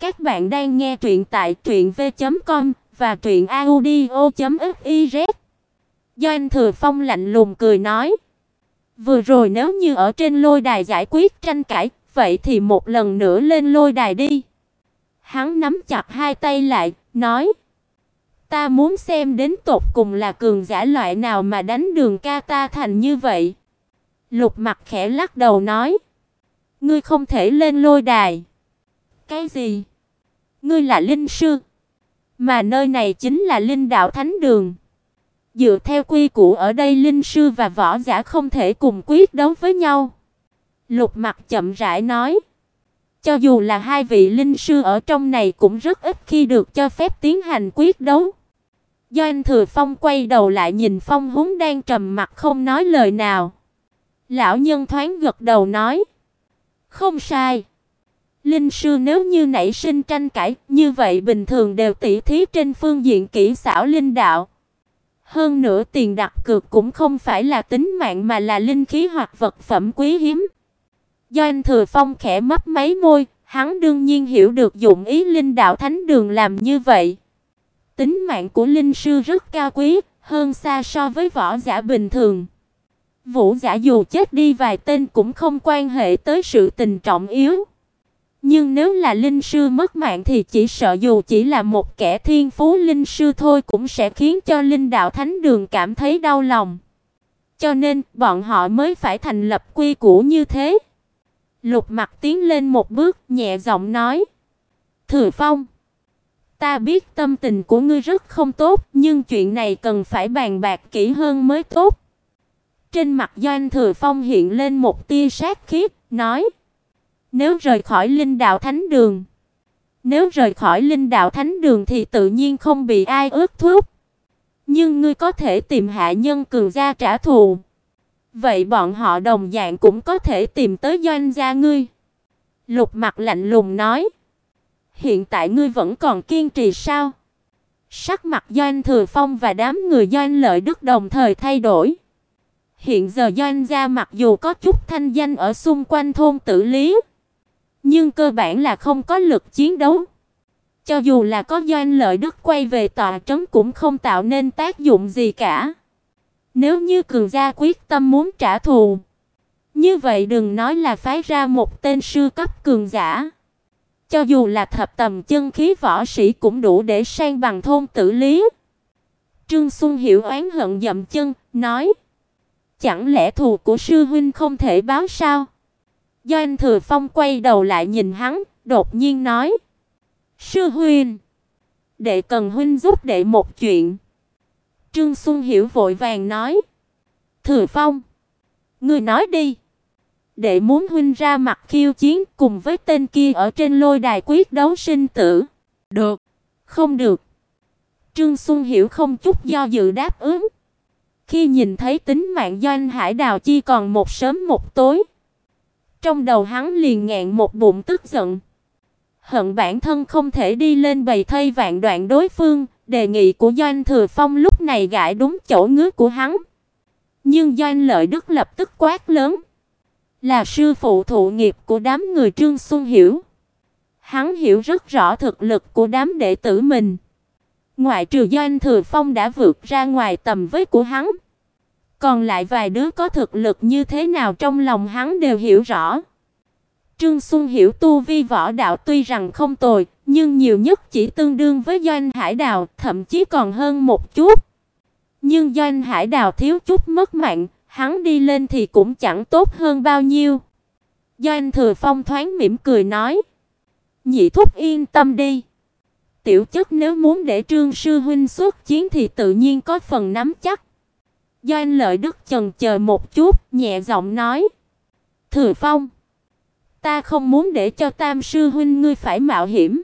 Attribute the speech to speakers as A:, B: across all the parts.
A: Các bạn đang nghe truyện tại truyệnv.com và truyệnaudio.fiz. Doanh Thừa Phong lạnh lùng cười nói: "Vừa rồi nếu như ở trên lôi đài giải quyết tranh cãi, vậy thì một lần nữa lên lôi đài đi." Hắn nắm chặt hai tay lại, nói: "Ta muốn xem đến tột cùng là cường giả loại nào mà đánh Đường Ca ta thành như vậy." Lục Mặc khẽ lắc đầu nói: "Ngươi không thể lên lôi đài." "Cái gì?" "Ngươi là linh sư, mà nơi này chính là Linh Đạo Thánh Đường." Dựa theo quy củ ở đây linh sư và võ giả không thể cùng quyết đấu với nhau. Lục Mặc chậm rãi nói, cho dù là hai vị linh sư ở trong này cũng rất ít khi được cho phép tiến hành quyết đấu. Doanh Thừa Phong quay đầu lại nhìn Phong Húng đang trầm mặt không nói lời nào. Lão nhân thoáng gật đầu nói, "Không sai. Linh sư nếu như nảy sinh tranh cãi, như vậy bình thường đều tỉ thí trên phương diện kỹ xảo linh đạo. Hơn nữa tiền đặt cược cũng không phải là tính mạng mà là linh khí hoặc vật phẩm quý hiếm." do anh Thừa Phong khẽ mấp máy môi, hắn đương nhiên hiểu được dụng ý linh đạo thánh đường làm như vậy. Tính mạng của linh sư rất cao quý, hơn xa so với võ giả bình thường. Vũ giả dù chết đi vài tên cũng không quan hệ tới sự tình trọng yếu. Nhưng nếu là linh sư mất mạng thì chỉ sợ dù chỉ là một kẻ thiên phú linh sư thôi cũng sẽ khiến cho linh đạo thánh đường cảm thấy đau lòng. Cho nên bọn họ mới phải thành lập quy củ như thế. Lục Mặc tiến lên một bước, nhẹ giọng nói: "Thừa Phong, ta biết tâm tình của ngươi rất không tốt, nhưng chuyện này cần phải bàn bạc kỹ hơn mới tốt." Trên mặt Doanh Thừa Phong hiện lên một tia sát khí, nói: "Nếu rời khỏi Linh Đạo Thánh Đường, nếu rời khỏi Linh Đạo Thánh Đường thì tự nhiên không bị ai ước thúc, nhưng ngươi có thể tìm hạ nhân cường gia trả thù." Vậy bọn họ đồng dạng cũng có thể tìm tới doanh gia ngươi." Lục Mặc lạnh lùng nói. "Hiện tại ngươi vẫn còn kiên trì sao?" Sắc mặt Doanh Thừa Phong và đám người Doanh Lợi Đức đồng thời thay đổi. Hiện giờ Doanh gia mặc dù có chút thanh danh ở xung quanh thôn Tử Lý, nhưng cơ bản là không có lực chiến đấu. Cho dù là có Doanh Lợi Đức quay về tòa trấn cũng không tạo nên tác dụng gì cả. Nếu như cường gia quyết tâm muốn trả thù, như vậy đừng nói là phái ra một tên sư cấp cường giả. Cho dù là thập tầm chân khí võ sĩ cũng đủ để sang bằng thôn tử lý. Trương Xuân Hiểu oán hận dậm chân, nói: "Chẳng lẽ thù của sư huynh không thể báo sao?" Do anh Thừa Phong quay đầu lại nhìn hắn, đột nhiên nói: "Sư huynh, đệ cần huynh giúp đệ một chuyện." Trương Xuân Hiểu vội vàng nói: "Thừa Phong, ngươi nói đi." Đệ muốn huynh ra mặt khiêu chiến cùng với tên kia ở trên lôi đài quyết đấu sinh tử. Được, không được. Trương Xuân Hiểu không chút do dự đáp ứng. Khi nhìn thấy tính mạng Doanh Hải Đào chi còn một sớm một tối, trong đầu hắn liền ngẹn một bụng tức giận. Hận bản thân không thể đi lên bày thây vạn đoạn đối phương, Đề nghị của Doanh Thừa Phong lúc này gãi đúng chỗ ngứa của hắn. Nhưng Doanh Lợi Đức lập tức quát lớn, là sư phụ thụ nghiệp của đám người Trương Xuân Hiểu. Hắn hiểu rất rõ thực lực của đám đệ tử mình. Ngoại trừ Doanh Thừa Phong đã vượt ra ngoài tầm với của hắn. Còn lại vài đứa có thực lực như thế nào trong lòng hắn đều hiểu rõ. Trương Xuân Hiểu tu vi võ đạo tuy rằng không tồi, nhưng nhiều nhất chỉ tương đương với Doanh Hải Đào, thậm chí còn hơn một chút. Nhưng Doanh Hải Đào thiếu chút mất mạng, hắn đi lên thì cũng chẳng tốt hơn bao nhiêu. Doanh Thừa Phong thoáng mỉm cười nói: "Nhị thúc yên tâm đi. Tiểu chất nếu muốn để Trương sư huynh xuất chiến thì tự nhiên có phần nắm chắc." Doanh Lợi Đức chần chờ một chút, nhẹ giọng nói: "Thừa Phong, ta không muốn để cho Tam sư huynh ngươi phải mạo hiểm."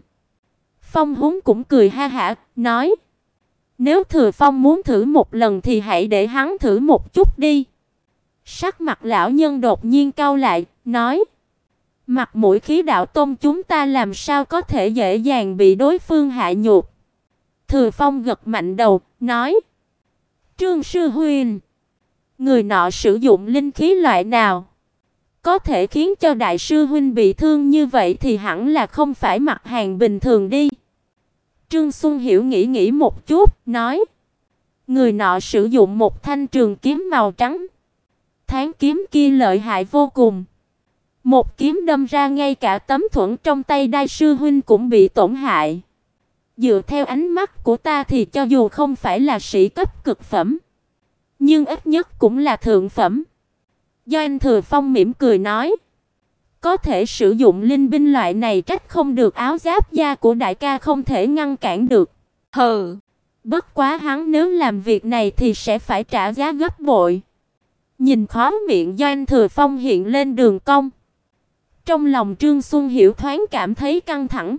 A: Phong Húng cũng cười ha hả, nói: "Nếu Thừa Phong muốn thử một lần thì hãy để hắn thử một chút đi." Sắc mặt lão nhân đột nhiên cau lại, nói: "Mặt mũi khí đạo tông chúng ta làm sao có thể dễ dàng bị đối phương hạ nhục?" Thừa Phong gật mạnh đầu, nói: "Trương sư huynh, người nọ sử dụng linh khí loại nào?" Có thể khiến cho đại sư huynh bị thương như vậy thì hẳn là không phải mặt hàng bình thường đi. Trương Xuân Hiểu nghĩ nghĩ một chút, nói: Người nọ sử dụng một thanh trường kiếm màu trắng. Tháng kiếm kia lợi hại vô cùng. Một kiếm đâm ra ngay cả tấm thuẫn trong tay đại sư huynh cũng bị tổn hại. Dựa theo ánh mắt của ta thì cho dù không phải là sĩ cấp cực phẩm, nhưng ít nhất cũng là thượng phẩm. Do anh Thừa Phong mỉm cười nói, có thể sử dụng linh binh loại này trách không được áo giáp da của đại ca không thể ngăn cản được. Hừ, bất quá hắn nếu làm việc này thì sẽ phải trả giá gấp bội. Nhìn khó miệng do anh Thừa Phong hiện lên đường cong. Trong lòng Trương Xuân Hiểu thoáng cảm thấy căng thẳng.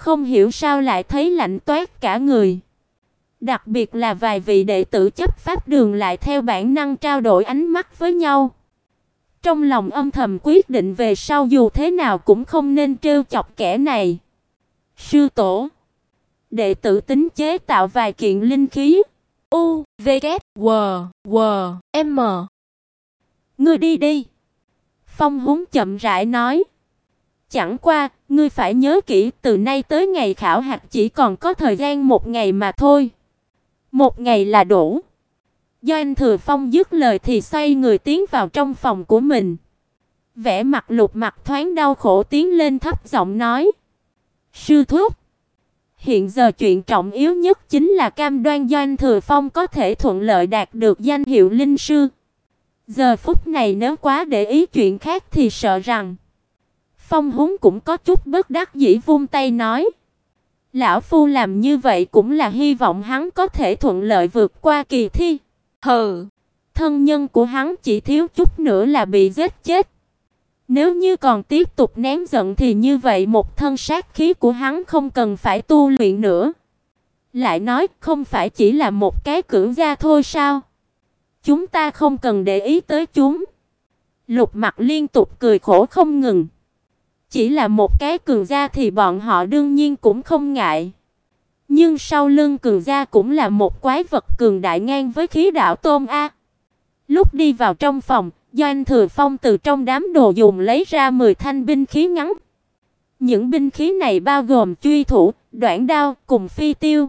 A: Không hiểu sao lại thấy lạnh toát cả người. Đặc biệt là vài vị đệ tử chấp pháp đường lại theo bản năng trao đổi ánh mắt với nhau. Trong lòng âm thầm quyết định về sau dù thế nào cũng không nên trêu chọc kẻ này. Sư tổ, đệ tử tính chế tạo vài kiện linh khí. U, V, K, W, W, M. Ngươi đi đi. Phong Húng chậm rãi nói. Chẳng qua, ngươi phải nhớ kỹ, từ nay tới ngày khảo hạch chỉ còn có thời gian một ngày mà thôi. Một ngày là đủ. Do anh Thừa Phong dứt lời thì xoay người tiến vào trong phòng của mình. Vẻ mặt lục mặt thoáng đau khổ tiến lên thấp giọng nói. Sư thúc. Hiện giờ chuyện trọng yếu nhất chính là cam đoan do anh Thừa Phong có thể thuận lợi đạt được danh hiệu linh sư. Giờ phút này nếu quá để ý chuyện khác thì sợ rằng Phong Húng cũng có chút bất đắc dĩ vung tay nói: "Lão phu làm như vậy cũng là hy vọng hắn có thể thuận lợi vượt qua kỳ thi." Hừ, thân nhân của hắn chỉ thiếu chút nữa là bị giết chết. Nếu như còn tiếp tục nén giận thì như vậy một thân sát khí của hắn không cần phải tu luyện nữa. Lại nói, không phải chỉ là một cái cưỡng gia thôi sao? Chúng ta không cần để ý tới chúng. Lục Mặc liên tục cười khổ không ngừng. Chỉ là một cái cường gia thì bọn họ đương nhiên cũng không ngại. Nhưng sau lưng cường gia cũng là một quái vật cường đại ngang với khí đạo Tôn a. Lúc đi vào trong phòng, Doanh Thừa Phong từ trong đám đồ dùng lấy ra 10 thanh binh khí ngắn. Những binh khí này bao gồm truy thủ, đoạn đao cùng phi tiêu.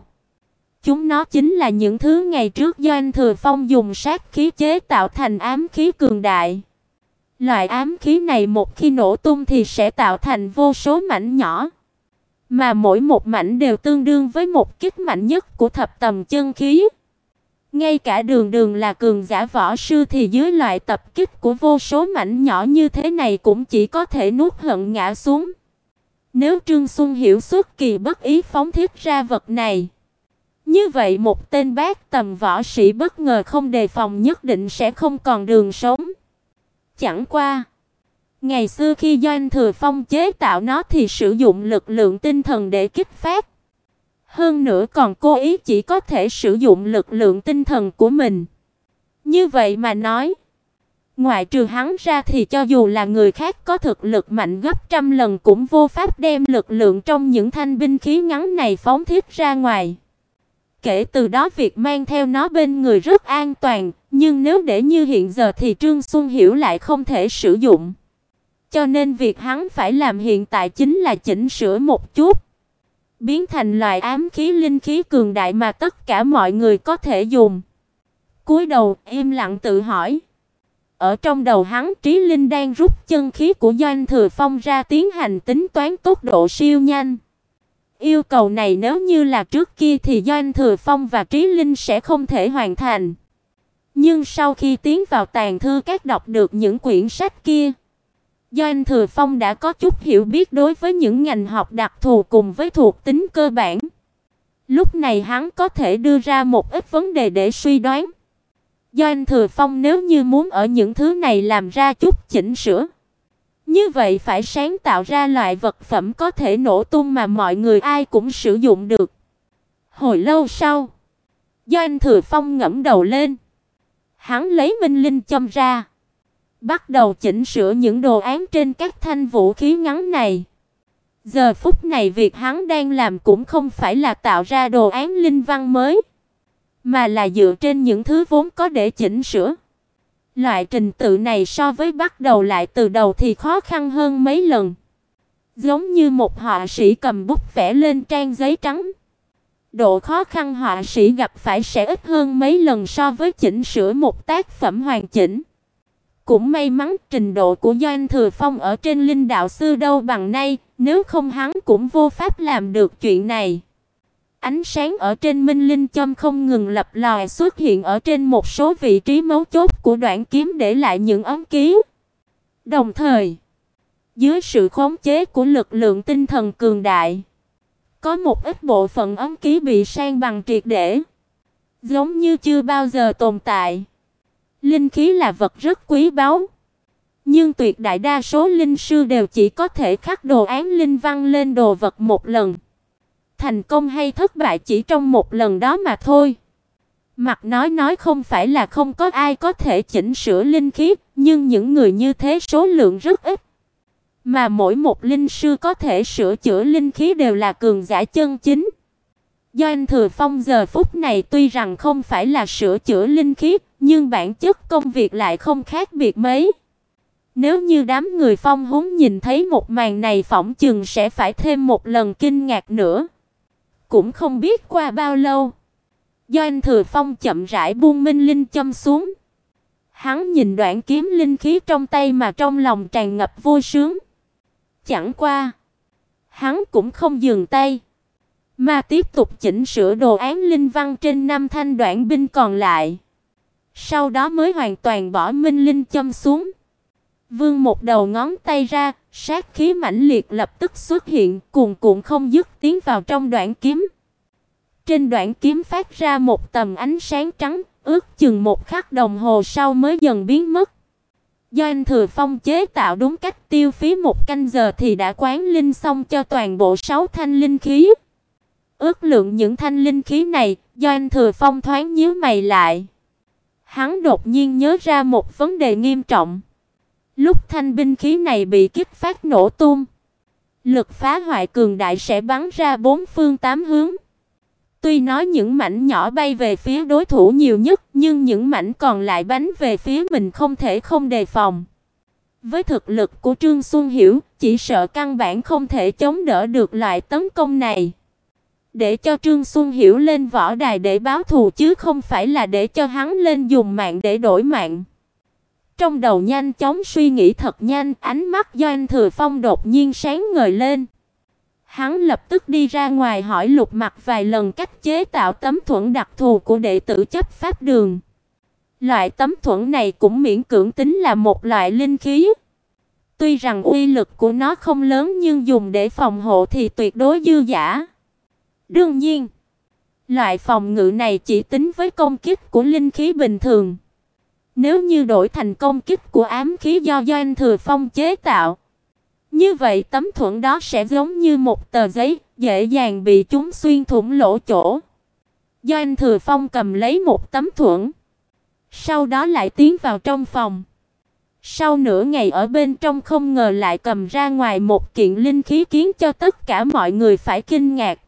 A: Chúng nó chính là những thứ ngày trước Doanh Thừa Phong dùng sát khí chế tạo thành ám khí cường đại. Loại ám khí này một khi nổ tung thì sẽ tạo thành vô số mảnh nhỏ, mà mỗi một mảnh đều tương đương với một kích mạnh nhất của thập tầm chân khí. Ngay cả Đường Đường là cường giả võ sư thì dưới loại tập kích của vô số mảnh nhỏ như thế này cũng chỉ có thể nuốt hận ngã xuống. Nếu Trương Xuân hiểu xuất kỳ bất ý phóng thiết ra vật này, như vậy một tên bác tầm võ sĩ bất ngờ không đề phòng nhất định sẽ không còn đường sống. Chẳng qua, ngày xưa khi Doanh Thừa Phong chế tạo nó thì sử dụng lực lượng tinh thần để kích phát. Hơn nữa còn cố ý chỉ có thể sử dụng lực lượng tinh thần của mình. Như vậy mà nói, ngoại trừ hắn ra thì cho dù là người khác có thực lực mạnh gấp trăm lần cũng vô pháp đem lực lượng trong những thanh binh khí ngắn này phóng thiết ra ngoài. Kể từ đó việc mang theo nó bên người rất an toàn, nhưng nếu để như hiện giờ thì Trương Xuân Hiểu lại không thể sử dụng. Cho nên việc hắn phải làm hiện tại chính là chỉnh sửa một chút, biến thành loại ám khí linh khí cường đại mà tất cả mọi người có thể dùng. Cúi đầu, im lặng tự hỏi. Ở trong đầu hắn, Trí Linh đang rút chân khí của Doanh Thừa Phong ra tiến hành tính toán tốc độ siêu nhanh. Yêu cầu này nếu như là trước kia thì Doanh Thừa Phong và Trí Linh sẽ không thể hoàn thành. Nhưng sau khi tiến vào tàng thư các đọc được những quyển sách kia, Doanh Thừa Phong đã có chút hiểu biết đối với những ngành học đặc thù cùng với thuộc tính cơ bản. Lúc này hắn có thể đưa ra một ít vấn đề để suy đoán. Doanh Thừa Phong nếu như muốn ở những thứ này làm ra chút chỉnh sửa, như vậy phải sáng tạo ra loại vật phẩm có thể nổ tung mà mọi người ai cũng sử dụng được. Hồi lâu sau, Doanh Thừa Phong ngẩng đầu lên, hắn lấy minh linh châm ra, bắt đầu chỉnh sửa những đồ án trên các thanh vũ khí ngắn này. Giờ phút này việc hắn đang làm cũng không phải là tạo ra đồ án linh văn mới, mà là dựa trên những thứ vốn có để chỉnh sửa. Loại trình tự này so với bắt đầu lại từ đầu thì khó khăn hơn mấy lần. Giống như một họa sĩ cầm bút vẽ lên trang giấy trắng. Độ khó khăn họa sĩ gặp phải sẽ ít hơn mấy lần so với chỉnh sửa một tác phẩm hoàn chỉnh. Cũng may mắn trình độ của Doanh Thừa Phong ở trên linh đạo sư đâu bằng nay, nếu không hắn cũng vô pháp làm được chuyện này. Ánh sáng ở trên minh linh châm không ngừng lập lòe xuất hiện ở trên một số vị trí mấu chốt của đoạn kiếm để lại những ấn ký. Đồng thời, dưới sự khống chế của lực lượng tinh thần cường đại, có một ít bộ phận ấn ký bị san bằng triệt để, giống như chưa bao giờ tồn tại. Linh khí là vật rất quý báu, nhưng tuyệt đại đa số linh sư đều chỉ có thể khắc đồ án linh văn lên đồ vật một lần. Thành công hay thất bại chỉ trong một lần đó mà thôi. Mặt nói nói không phải là không có ai có thể chỉnh sửa linh khí, nhưng những người như thế số lượng rất ít. Mà mỗi một linh sư có thể sửa chữa linh khí đều là cường giả chân chính. Do anh Thừa Phong giờ phút này tuy rằng không phải là sửa chữa linh khí, nhưng bản chất công việc lại không khác biệt mấy. Nếu như đám người phong húng nhìn thấy một màn này phỏng chừng sẽ phải thêm một lần kinh ngạc nữa. Cũng không biết qua bao lâu, do anh Thừa Phong chậm rãi buông minh linh châm xuống. Hắn nhìn đoạn kiếm linh khí trong tay mà trong lòng tràn ngập vui sướng. Chẳng qua, hắn cũng không dừng tay, mà tiếp tục chỉnh sửa đồ án linh văn trên năm thanh đoạn binh còn lại. Sau đó mới hoàn toàn bỏ minh linh châm xuống. Vương một đầu ngón tay ra, sát khí mãnh liệt lập tức xuất hiện, cuồn cuộn không dứt tiến vào trong đoạn kiếm. Trên đoạn kiếm phát ra một tầm ánh sáng trắng, ước chừng một khắc đồng hồ sau mới dần biến mất. Do anh Thừa Phong chế tạo đúng cách tiêu phí một canh giờ thì đã quán linh xong cho toàn bộ sáu thanh linh khí. Ước lượng những thanh linh khí này, do anh Thừa Phong thoáng nhíu mày lại. Hắn đột nhiên nhớ ra một vấn đề nghiêm trọng. Lúc thanh binh khí này bị kích phát nổ tung, lực phá hoại cường đại sẽ bắn ra bốn phương tám hướng. Tuy nói những mảnh nhỏ bay về phía đối thủ nhiều nhất, nhưng những mảnh còn lại bắn về phía mình không thể không đề phòng. Với thực lực của Trương Xuân Hiểu, chỉ sợ căn bản không thể chống đỡ được loại tấn công này. Để cho Trương Xuân Hiểu lên võ đài để báo thù chứ không phải là để cho hắn lên dùng mạng để đổi mạng. Trong đầu nhanh chóng suy nghĩ thật nhanh, ánh mắt Doanh Thừa Phong đột nhiên sáng ngời lên. Hắn lập tức đi ra ngoài hỏi Lục Mặc vài lần cách chế tạo tấm thuẫn đặc thù của đệ tử chấp pháp đường. Loại tấm thuẫn này cũng miễn cưỡng tính là một loại linh khí. Tuy rằng uy lực của nó không lớn nhưng dùng để phòng hộ thì tuyệt đối dư giả. Đương nhiên, loại phòng ngự này chỉ tính với công kích của linh khí bình thường. Nếu như đổi thành công kích của ám khí do Doanh Thừa Phong chế tạo, như vậy tấm thuẫn đó sẽ giống như một tờ giấy, dễ dàng bị chúng xuyên thủng lỗ chỗ. Doanh Thừa Phong cầm lấy một tấm thuẫn, sau đó lại tiến vào trong phòng. Sau nửa ngày ở bên trong không ngờ lại cầm ra ngoài một kiện linh khí khiến cho tất cả mọi người phải kinh ngạc.